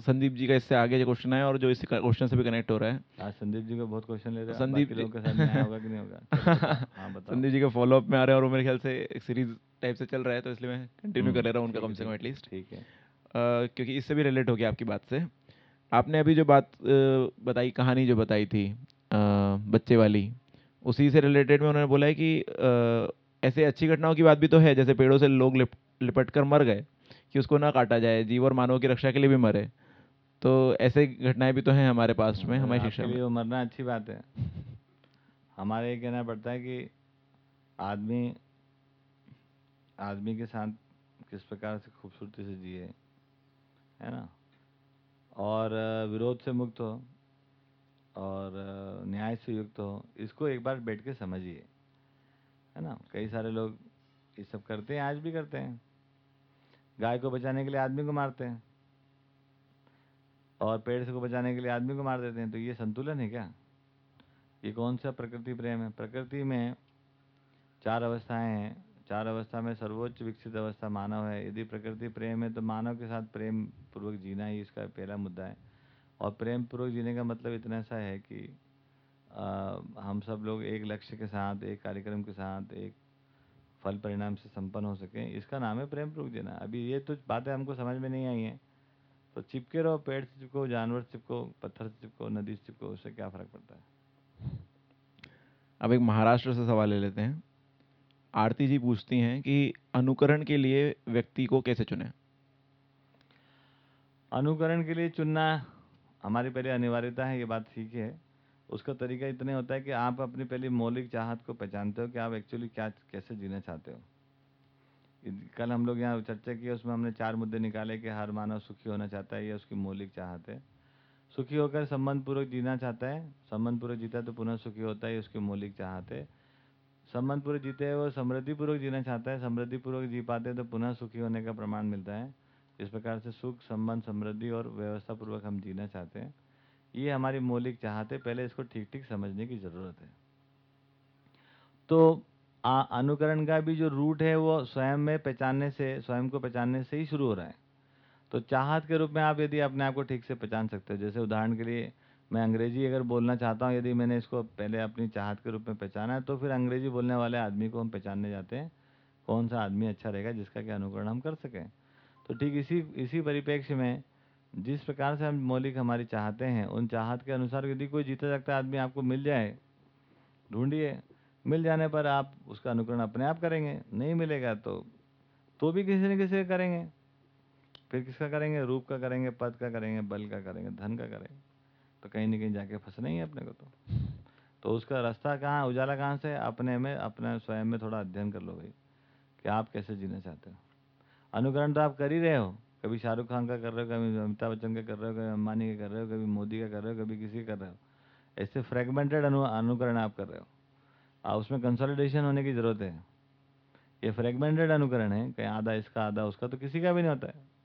संदीप जी का इससे आगे जो क्वेश्चन है और जो इस क्वेश्चन से भी कनेक्ट हो रहा है। आज संदीप जी का बहुत क्वेश्चन ले रहे हैं। संदीप जी- के साथ होगा कि नहीं होगा? हाँ संदीप जी के फॉलो अप में आ रहे हैं और वो मेरे ख्याल से एक सीरीज़ टाइप से चल रहा है तो इसलिए मैं कंटिन्यू कर ले रहा हूँ उनका कम से कम एटलीस्ट ठीक है। क्योंकि इससे भी रिलेट हो गया आपकी बात से। आपने अभी जो बात बताई कहानी जो बताई थी बच्चे वाली उसी से रिलेटेड में उन्होंने बोला है कि ऐसे अच्छी घटनाओं की बात भी तो है जैसे पेड़ों से लोग लिप लिपट कर मर गए कि उसको ना काटा जाए जीव और मानव की रक्षा के लिए भी मरे। तो ऐसे घटनाएँ भी तो हैं हमारे पास में हमारी शिक्षा में। वो मरना अच्छी बात है। हमारे ये कहना पड़ता है कि आदमी आदमी के साथ किस प्रकार से खूबसूरती से जिए है ना? और विरोध से मुक्त हो और न्याय से युक्त हो इसको एक बार बैठ के समझिए है ना? कई सारे लोग ये सब करते हैं आज भी करते हैं। गाय को बचाने के लिए आदमी को मारते हैं। और पेड़ से को बचाने के लिए आदमी को मार देते हैं तो ये संतुलन है क्या? ये कौन सा प्रकृति प्रेम है? प्रकृति में चार अवस्थाएँ हैं। चार अवस्था में सर्वोच्च विकसित अवस्था मानव है। यदि प्रकृति प्रेम है तो मानव के साथ प्रेम पूर्वक जीना ही इसका पहला मुद्दा है। और प्रेम पूर्वक जीने का मतलब इतना सा है कि आ, हम सब लोग एक लक्ष्य के साथ एक कार्यक्रम के साथ एक फल परिणाम से संपन्न हो सके। इसका नाम है प्रेम पूर्वक जीना। अभी ये तो बातें हमको समझ में नहीं आई हैं। तो चिपके रहो पेड़ से चिपको जानवर से चिपको पत्थर से चिपको नदी से चिपको उससे क्या फ़र्क पड़ता है? अब एक महाराष्ट्र से सवाल ले लेते हैं। आरती जी पूछती हैं कि अनुकरण के लिए व्यक्ति को कैसे चुने? अनुकरण के लिए चुनना हमारी पहले अनिवार्यता है ये बात ठीक है। उसका तरीका इतने होता है कि आप अपनी पहली मौलिक चाहत को पहचानते हो कि आप एक्चुअली क्या कैसे जीना चाहते हो। कल हम लोग यहाँ चर्चा की, उसमें हमने चार मुद्दे निकाले कि हर मानव सुखी होना चाहता है ये उसकी मौलिक चाहत है। सुखी होकर संबंध पूर्वक जीना चाहता है, संबंध पूर्वक जीता तो पुनः सुखी होता है उसकी मौलिक चाहत है। संबंध पूर्वक जीते वो समृद्धि पूर्वक जीना चाहता है, समृद्धि पूर्वक जी पाते तो पुनः सुखी होने का प्रमाण मिलता है। इस प्रकार से सुख, संबंध, समृद्धि और व्यवस्था पूर्वक हम जीना चाहते हैं। ये हमारी मौलिक चाहत पहले इसको ठीक ठीक समझने की ज़रूरत है। तो आ, अनुकरण का भी जो रूट है वो स्वयं में पहचानने से स्वयं को पहचानने से ही शुरू हो रहा है। तो चाहत के रूप में आप यदि अपने आप को ठीक से पहचान सकते हो जैसे उदाहरण के लिए मैं अंग्रेज़ी अगर बोलना चाहता हूँ यदि मैंने इसको पहले अपनी चाहत के रूप में पहचाना है तो फिर अंग्रेज़ी बोलने वाले आदमी को हम पहचानने जाते हैं कौन सा आदमी अच्छा रहेगा जिसका क्या अनुकरण हम कर सकें। तो ठीक इसी इसी परिप्रेक्ष्य में जिस प्रकार से हम मौलिक हमारी चाहते हैं उन चाहत के अनुसार यदि कोई जीता जागता आदमी आपको मिल जाए ढूंढिए मिल जाने पर आप उसका अनुकरण अपने आप करेंगे। नहीं मिलेगा तो तो भी किसी न किसी का करेंगे। फिर किसका करेंगे? रूप का करेंगे, पद का करेंगे, बल का करेंगे, धन का करेंगे। तो कहीं ना कहीं जाके फंसना ही है अपने को तो। तो उसका रास्ता कहाँ, उजाला कहाँ से? अपने में, अपने स्वयं में थोड़ा अध्ययन कर लो भाई, कि आप कैसे जीना चाहते हो। अनुकरण तो आप कर ही रहे हो। कभी शाहरुख खान का कर रहे हो, कभी अमिताभ बच्चन का कर रहे हो, कभी अंबानी का कर रहे हो, कभी मोदी का कर रहे हो, कभी किसी का कर रहे हो। ऐसे फ्रेगमेंटेड अनु, अनुकरण आप कर रहे हो। और उसमें कंसोलिडेशन होने की ज़रूरत है। ये फ्रेगमेंटेड अनुकरण है, कहीं आधा इसका, आधा उसका तो किसी का भी नहीं होता है।